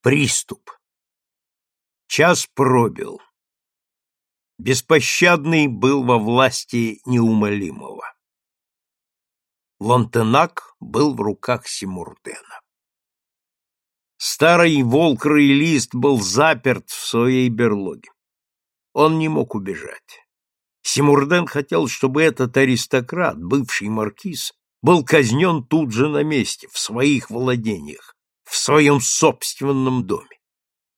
Приступ. Час пробил. Беспощадный был во власти неумолимого. Лантенак был в руках Симурдена. Старый волкрый лист был заперт в своей берлоге. Он не мог убежать. Симурден хотел, чтобы этот аристократ, бывший маркиз, был казнен тут же на месте, в своих владениях, в своем собственном доме.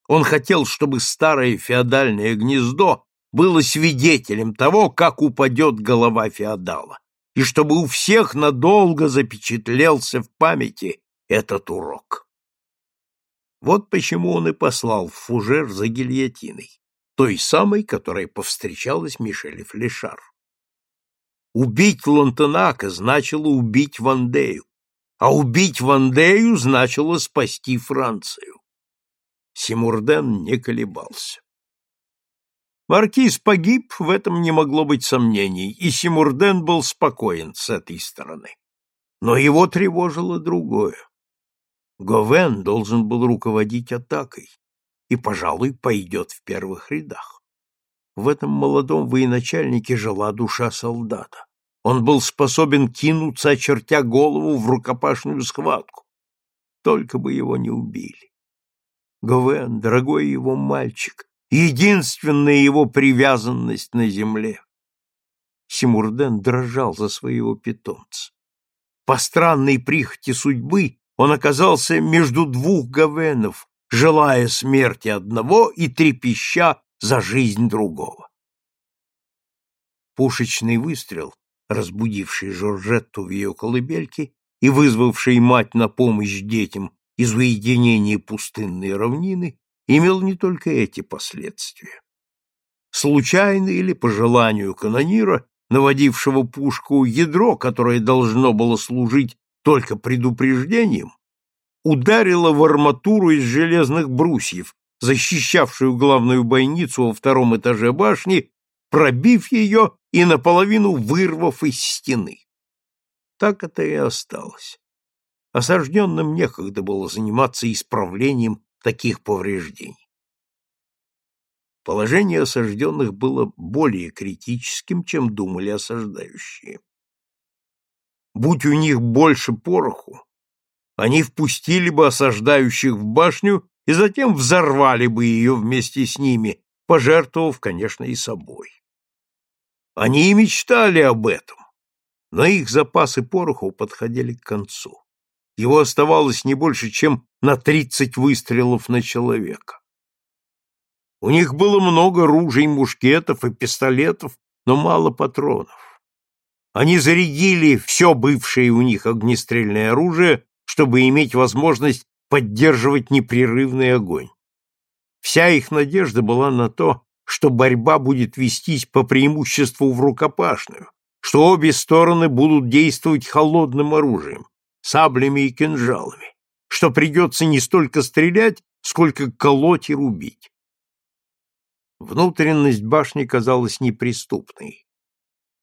Он хотел, чтобы старое феодальное гнездо было свидетелем того, как упадет голова феодала, и чтобы у всех надолго запечатлелся в памяти этот урок. Вот почему он и послал в фужер за гильотиной, той самой, которая повстречалась Мишеле Флешар. Убить Лантенака значило убить Вандею, а убить Вандею значило спасти Францию. Симурден не колебался. Маркиз погиб, в этом не могло быть сомнений, и Симурден был спокоен с этой стороны. Но его тревожило другое. Говен должен был руководить атакой и, пожалуй, пойдет в первых рядах. В этом молодом военачальнике жила душа солдата. Он был способен кинуться, очертя голову в рукопашную схватку. Только бы его не убили. Говен, дорогой его мальчик, единственная его привязанность на земле. Симурден дрожал за своего питомца. По странной прихоти судьбы он оказался между двух Гавенов, желая смерти одного и трепеща за жизнь другого. Пушечный выстрел разбудивший Жоржетту в ее колыбельке и вызвавший мать на помощь детям из уединения пустынной равнины, имел не только эти последствия. Случайно или по желанию канонира, наводившего пушку ядро, которое должно было служить только предупреждением, ударило в арматуру из железных брусьев, защищавшую главную бойницу во втором этаже башни, пробив ее и наполовину вырвав из стены. Так это и осталось. Осажденным некогда было заниматься исправлением таких повреждений. Положение осажденных было более критическим, чем думали осаждающие. Будь у них больше пороху, они впустили бы осаждающих в башню и затем взорвали бы ее вместе с ними, пожертвовав, конечно, и собой. Они и мечтали об этом, но их запасы пороху подходили к концу. Его оставалось не больше, чем на тридцать выстрелов на человека. У них было много ружей, мушкетов и пистолетов, но мало патронов. Они зарядили все бывшее у них огнестрельное оружие, чтобы иметь возможность поддерживать непрерывный огонь. Вся их надежда была на то, что борьба будет вестись по преимуществу в рукопашную, что обе стороны будут действовать холодным оружием, саблями и кинжалами, что придется не столько стрелять, сколько колоть и рубить. Внутренность башни казалась неприступной.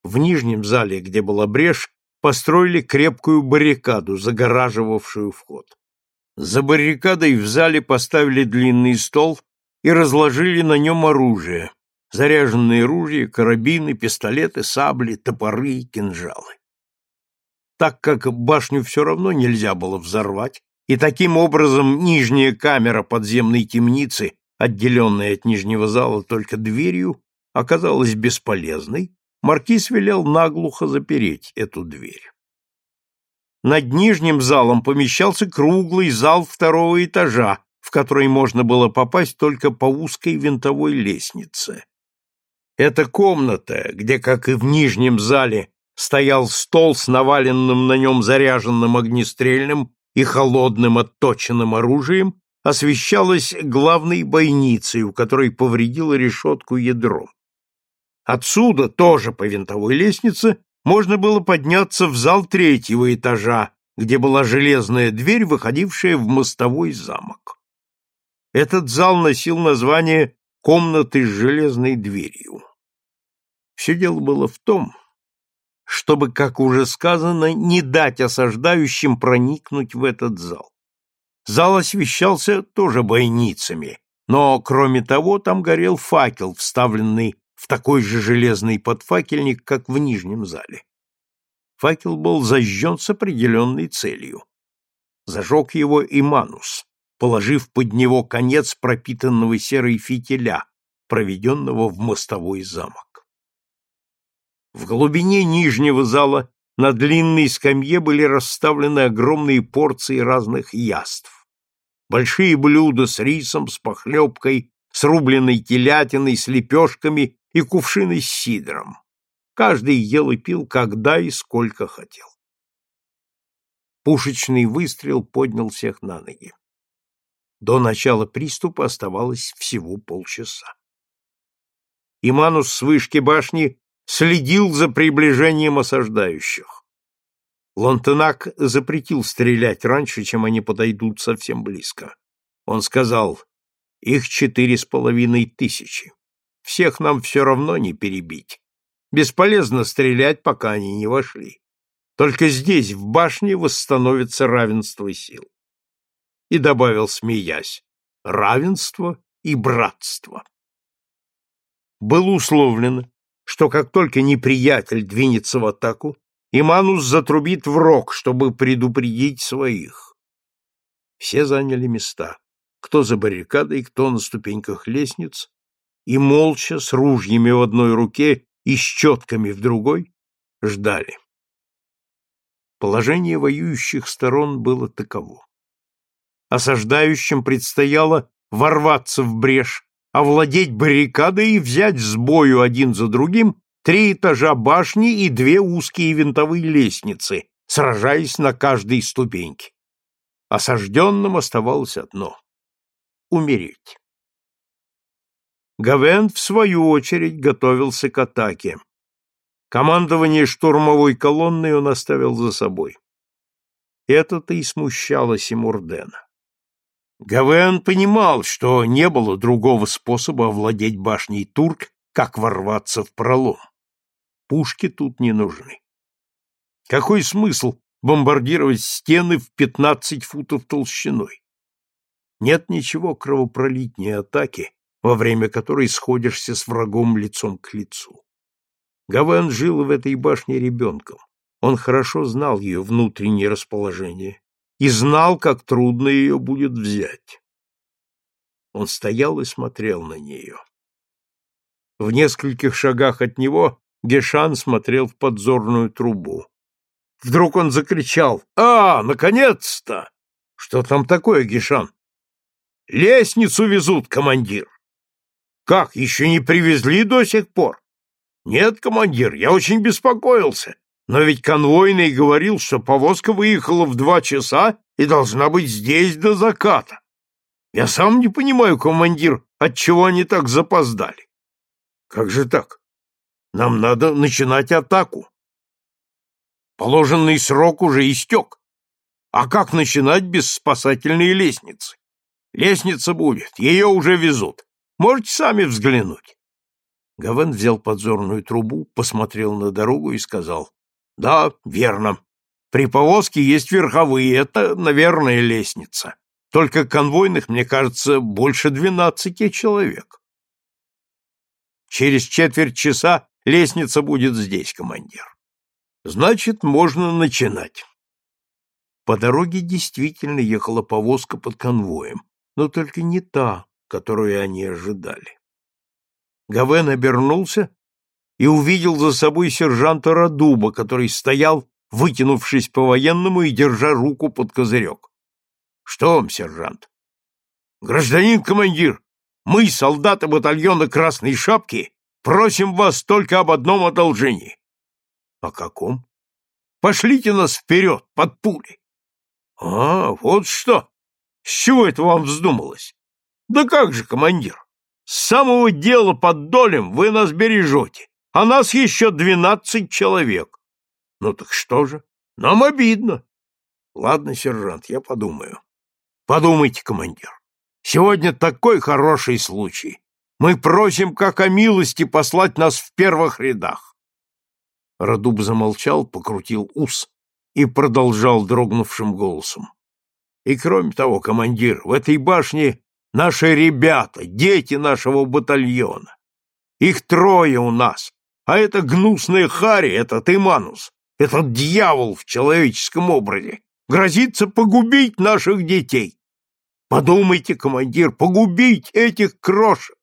В нижнем зале, где была брешь, построили крепкую баррикаду, загораживавшую вход. За баррикадой в зале поставили длинный стол и разложили на нем оружие, заряженные ружья, карабины, пистолеты, сабли, топоры и кинжалы. Так как башню все равно нельзя было взорвать, и таким образом нижняя камера подземной темницы, отделенная от нижнего зала только дверью, оказалась бесполезной, маркиз велел наглухо запереть эту дверь. Над нижним залом помещался круглый зал второго этажа, в который можно было попасть только по узкой винтовой лестнице. Эта комната, где, как и в нижнем зале, стоял стол с наваленным на нем заряженным огнестрельным и холодным отточенным оружием, освещалась главной бойницей, у которой повредило решетку ядром. Отсюда, тоже по винтовой лестнице, можно было подняться в зал третьего этажа, где была железная дверь, выходившая в мостовой замок. Этот зал носил название «комнаты с железной дверью». Все дело было в том, чтобы, как уже сказано, не дать осаждающим проникнуть в этот зал. Зал освещался тоже бойницами, но, кроме того, там горел факел, вставленный в такой же железный подфакельник, как в нижнем зале. Факел был зажжен с определенной целью. Зажег его и Манус, положив под него конец пропитанного серой фитиля, проведенного в мостовой замок. В глубине нижнего зала на длинной скамье были расставлены огромные порции разных яств. Большие блюда с рисом, с похлебкой, с рубленой телятиной, с лепешками и кувшины с сидром. Каждый ел и пил, когда и сколько хотел. Пушечный выстрел поднял всех на ноги. До начала приступа оставалось всего полчаса. Иманус с вышки башни следил за приближением осаждающих. Лонтенак запретил стрелять раньше, чем они подойдут совсем близко. Он сказал, их четыре с половиной тысячи. Всех нам все равно не перебить. Бесполезно стрелять, пока они не вошли. Только здесь, в башне, восстановится равенство сил. И добавил, смеясь, равенство и братство. Было условлено, что как только неприятель двинется в атаку, Иманус затрубит в рог, чтобы предупредить своих. Все заняли места, кто за баррикадой, кто на ступеньках лестниц, и молча, с ружьями в одной руке и с четками в другой, ждали. Положение воюющих сторон было таково. Осаждающим предстояло ворваться в брешь, овладеть баррикадой и взять с бою один за другим три этажа башни и две узкие винтовые лестницы, сражаясь на каждой ступеньке. Осажденным оставалось одно — умереть. Гавен, в свою очередь, готовился к атаке. Командование штурмовой колонной он оставил за собой. Это-то и смущало Симурдена. Гавен понимал, что не было другого способа овладеть башней турк, как ворваться в пролом. Пушки тут не нужны. Какой смысл бомбардировать стены в 15 футов толщиной? Нет ничего кровопролитнее атаки, во время которой сходишься с врагом лицом к лицу. Гавен жил в этой башне ребенком. Он хорошо знал ее внутреннее расположение и знал, как трудно ее будет взять. Он стоял и смотрел на нее. В нескольких шагах от него Гешан смотрел в подзорную трубу. Вдруг он закричал «А, наконец-то!» «Что там такое, Гешан?» «Лестницу везут, командир!» «Как, еще не привезли до сих пор?» «Нет, командир, я очень беспокоился. Но ведь конвойный говорил, что повозка выехала в два часа и должна быть здесь до заката. Я сам не понимаю, командир, отчего они так запоздали. Как же так? Нам надо начинать атаку. Положенный срок уже истек. А как начинать без спасательной лестницы? Лестница будет, ее уже везут. Можете сами взглянуть. Гавен взял подзорную трубу, посмотрел на дорогу и сказал, да, верно. При повозке есть верховые, это, наверное, лестница. Только конвойных, мне кажется, больше двенадцати человек. Через четверть часа лестница будет здесь, командир. Значит, можно начинать. По дороге действительно ехала повозка под конвоем, но только не та, которую они ожидали. Гавен обернулся и увидел за собой сержанта Радуба, который стоял, вытянувшись по-военному и держа руку под козырек. — Что вам, сержант? — Гражданин командир, мы, солдаты батальона Красной Шапки, просим вас только об одном одолжении. — О каком? — Пошлите нас вперед, под пули. — А, вот что! С чего это вам вздумалось? — Да как же, командир, с самого дела под долем вы нас бережете а нас еще двенадцать человек. Ну так что же? Нам обидно. Ладно, сержант, я подумаю. Подумайте, командир. Сегодня такой хороший случай. Мы просим, как о милости, послать нас в первых рядах. Радуб замолчал, покрутил ус и продолжал дрогнувшим голосом. И кроме того, командир, в этой башне наши ребята, дети нашего батальона. Их трое у нас, а это гнусная Хари, этот Иманус, этот дьявол в человеческом образе, грозится погубить наших детей. Подумайте, командир, погубить этих крошек.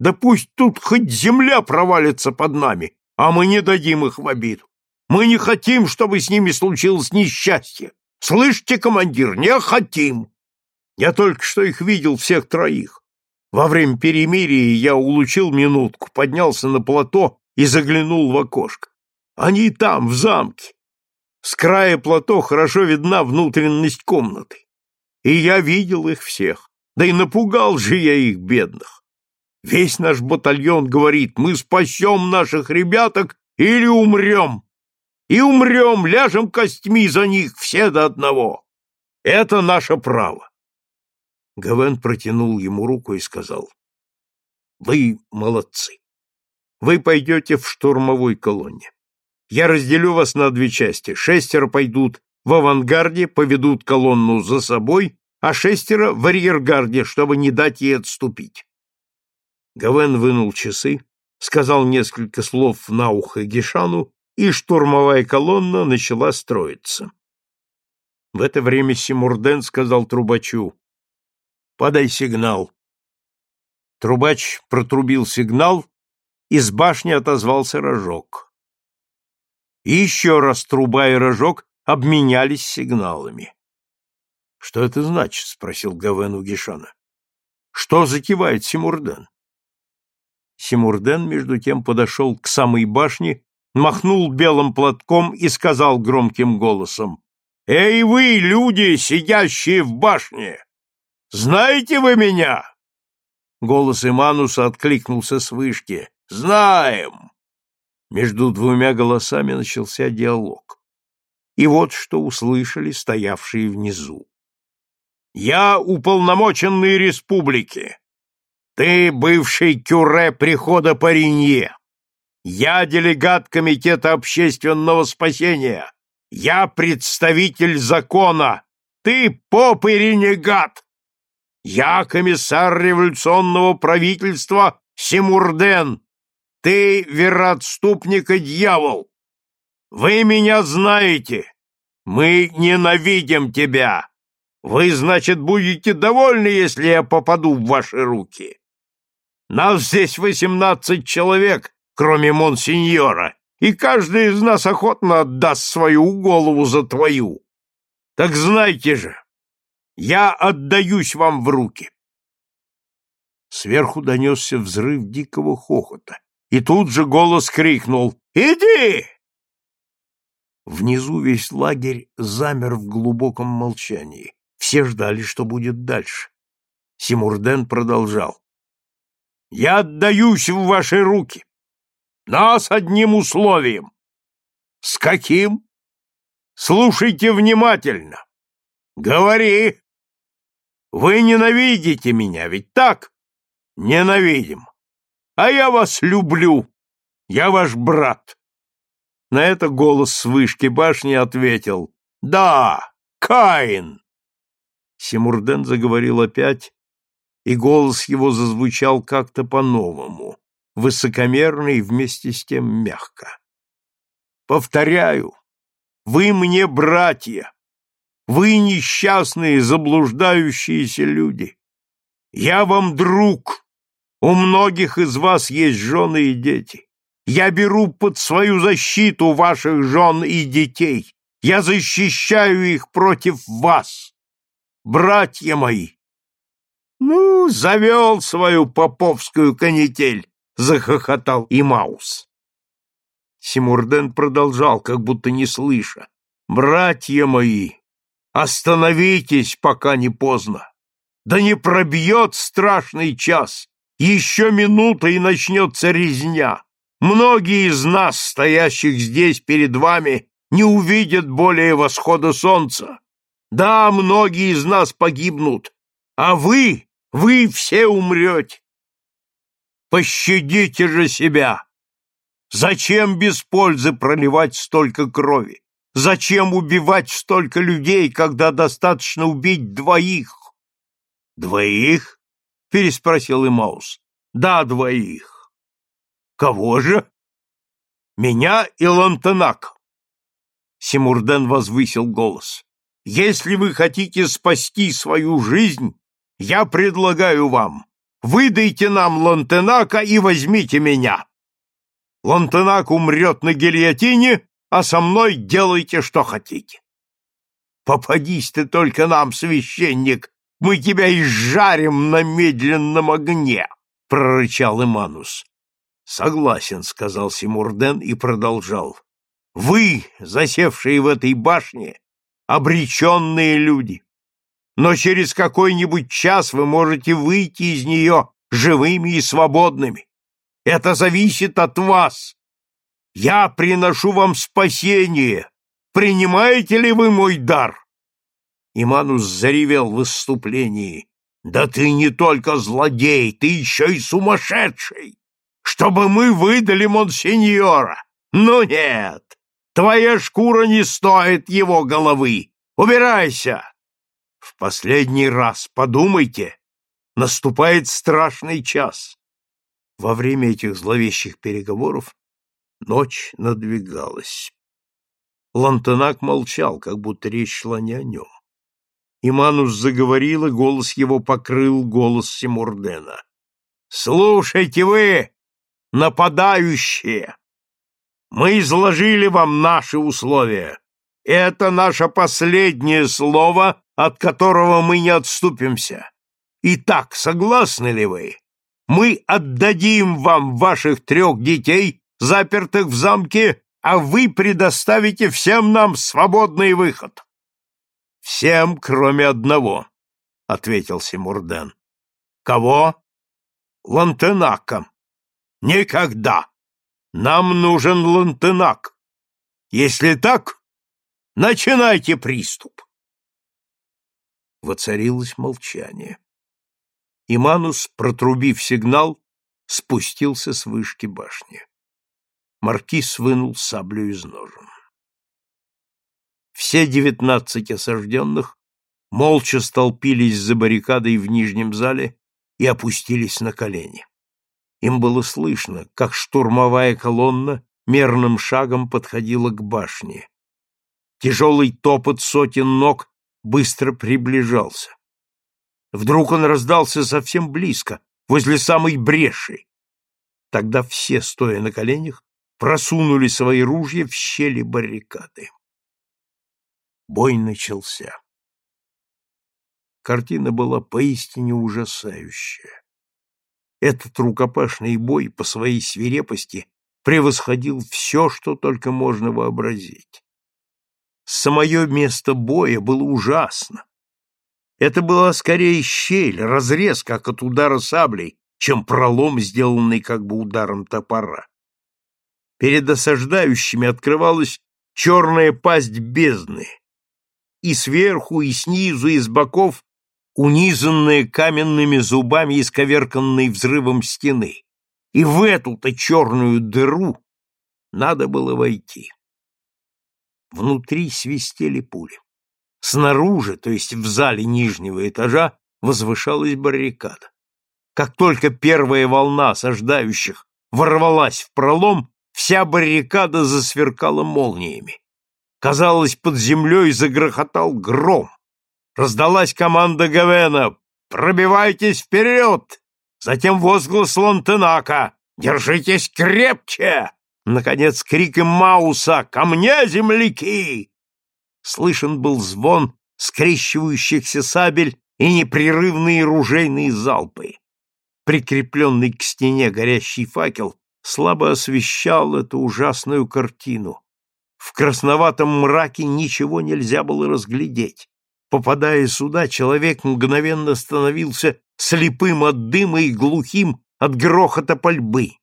Да пусть тут хоть земля провалится под нами, а мы не дадим их в обиду. Мы не хотим, чтобы с ними случилось несчастье. Слышите, командир, не хотим. Я только что их видел всех троих. Во время перемирия я улучил минутку, поднялся на плато и заглянул в окошко. Они там, в замке. С края плато хорошо видна внутренность комнаты. И я видел их всех. Да и напугал же я их, бедных. Весь наш батальон говорит, мы спасем наших ребяток или умрем. И умрем, ляжем костьми за них все до одного. Это наше право. Гавен протянул ему руку и сказал, «Вы молодцы. Вы пойдете в штурмовой колонне. Я разделю вас на две части. Шестеро пойдут в авангарде, поведут колонну за собой, а шестеро в арьергарде, чтобы не дать ей отступить. Гавен вынул часы, сказал несколько слов на ухо Гишану, и штурмовая колонна начала строиться. В это время Симурден сказал трубачу, «Подай сигнал». Трубач протрубил сигнал, из башни отозвался рожок. И еще раз труба и рожок обменялись сигналами. — Что это значит? — спросил Гавен у Гишана. — Что закивает Симурден? Симурден, между тем, подошел к самой башне, махнул белым платком и сказал громким голосом, «Эй вы, люди, сидящие в башне! Знаете вы меня?» Голос Имануса откликнулся с вышки. «Знаем!» Между двумя голосами начался диалог. И вот что услышали стоявшие внизу. «Я уполномоченный республики. Ты бывший кюре прихода Паринье. Я делегат Комитета общественного спасения. Я представитель закона. Ты поп и ренегат. Я комиссар революционного правительства Симурден. Ты вероотступник и дьявол. Вы меня знаете. Мы ненавидим тебя. Вы, значит, будете довольны, если я попаду в ваши руки. Нас здесь восемнадцать человек, кроме монсеньора, и каждый из нас охотно отдаст свою голову за твою. Так знайте же, я отдаюсь вам в руки. Сверху донесся взрыв дикого хохота, и тут же голос крикнул «Иди!». Внизу весь лагерь замер в глубоком молчании. Все ждали, что будет дальше. Симурден продолжал. Я отдаюсь в ваши руки. Но с одним условием. С каким? Слушайте внимательно. Говори. Вы ненавидите меня, ведь так? Ненавидим. А я вас люблю. Я ваш брат. На это голос с вышки башни ответил. Да, Каин. Симурден заговорил опять, и голос его зазвучал как-то по-новому, высокомерно и вместе с тем мягко. «Повторяю, вы мне братья, вы несчастные, заблуждающиеся люди. Я вам друг, у многих из вас есть жены и дети. Я беру под свою защиту ваших жен и детей. Я защищаю их против вас. Братья мои, ну, завел свою поповскую канитель, захохотал и Маус. Симурден продолжал, как будто не слыша. Братья мои, остановитесь, пока не поздно. Да не пробьет страшный час. Еще минута и начнется резня. Многие из нас, стоящих здесь перед вами, не увидят более восхода солнца. Да, многие из нас погибнут, а вы вы все умрете. Пощадите же себя! Зачем без пользы проливать столько крови? Зачем убивать столько людей, когда достаточно убить двоих? Двоих? Переспросил Имаус. Да, двоих. Кого же? Меня и Лантенак. Симурден возвысил голос. Если вы хотите спасти свою жизнь, я предлагаю вам, выдайте нам Лантенака и возьмите меня. Лантенак умрет на гильотине, а со мной делайте, что хотите. Попадись ты только нам, священник, мы тебя изжарим на медленном огне, — прорычал Иманус. — Согласен, — сказал Симурден и продолжал. — Вы, засевшие в этой башне, обреченные люди. Но через какой-нибудь час вы можете выйти из нее живыми и свободными. Это зависит от вас. Я приношу вам спасение. Принимаете ли вы мой дар? Иманус заревел в выступлении. Да ты не только злодей, ты еще и сумасшедший. Чтобы мы выдали монсеньора. Ну нет, твоя шкура не стоит его головы. Убирайся. В последний раз подумайте. Наступает страшный час. Во время этих зловещих переговоров ночь надвигалась. Лантенак молчал, как будто речь шла не о нем. Иманус заговорил, и голос его покрыл голос Симурдена. «Слушайте вы, нападающие! Мы изложили вам наши условия. Это наше последнее слово, от которого мы не отступимся. Итак, согласны ли вы? Мы отдадим вам ваших трех детей, запертых в замке, а вы предоставите всем нам свободный выход. Всем, кроме одного, — ответил Симурден. Кого? Лантенака. Никогда. Нам нужен Лантенак. Если так, начинайте приступ. Воцарилось молчание. Иманус, протрубив сигнал, спустился с вышки башни. Маркиз вынул саблю из ножен. Все девятнадцать осажденных молча столпились за баррикадой в нижнем зале и опустились на колени. Им было слышно, как штурмовая колонна мерным шагом подходила к башне. Тяжелый топот сотен ног быстро приближался. Вдруг он раздался совсем близко, возле самой бреши. Тогда все, стоя на коленях, просунули свои ружья в щели баррикады. Бой начался. Картина была поистине ужасающая. Этот рукопашный бой по своей свирепости превосходил все, что только можно вообразить. Самое место боя было ужасно. Это была скорее щель, разрез, как от удара саблей, чем пролом, сделанный как бы ударом топора. Перед осаждающими открывалась черная пасть бездны, и сверху, и снизу, и с боков унизанные каменными зубами исковерканной взрывом стены. И в эту-то черную дыру надо было войти. Внутри свистели пули. Снаружи, то есть в зале нижнего этажа, возвышалась баррикада. Как только первая волна осаждающих ворвалась в пролом, вся баррикада засверкала молниями. Казалось, под землей загрохотал гром. Раздалась команда Гавена «Пробивайтесь вперед!» Затем возглас Лантенака «Держитесь крепче!» Наконец, крик Мауса «Ко мне, земляки!» Слышен был звон скрещивающихся сабель и непрерывные ружейные залпы. Прикрепленный к стене горящий факел слабо освещал эту ужасную картину. В красноватом мраке ничего нельзя было разглядеть. Попадая сюда, человек мгновенно становился слепым от дыма и глухим от грохота пальбы.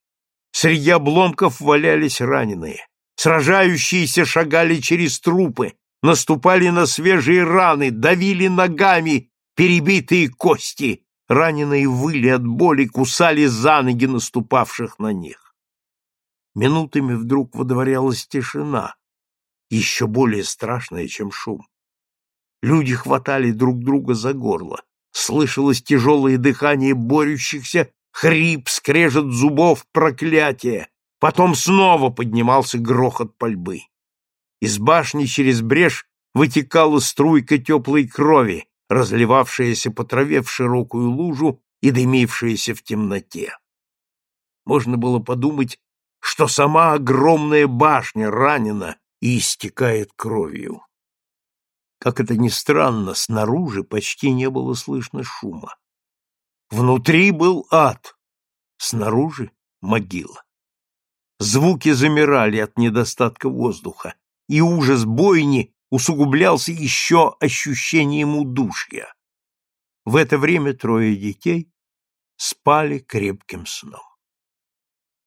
Среди обломков валялись раненые. Сражающиеся шагали через трупы, наступали на свежие раны, давили ногами перебитые кости. Раненые выли от боли, кусали за ноги наступавших на них. Минутами вдруг водворялась тишина, еще более страшное, чем шум. Люди хватали друг друга за горло, слышалось тяжелое дыхание борющихся, хрип, скрежет зубов, проклятие. Потом снова поднимался грохот пальбы. Из башни через брешь вытекала струйка теплой крови, разливавшаяся по траве в широкую лужу и дымившаяся в темноте. Можно было подумать, что сама огромная башня ранена и истекает кровью. Как это ни странно, снаружи почти не было слышно шума. Внутри был ад, снаружи — могила. Звуки замирали от недостатка воздуха, и ужас бойни усугублялся еще ощущением удушья. В это время трое детей спали крепким сном.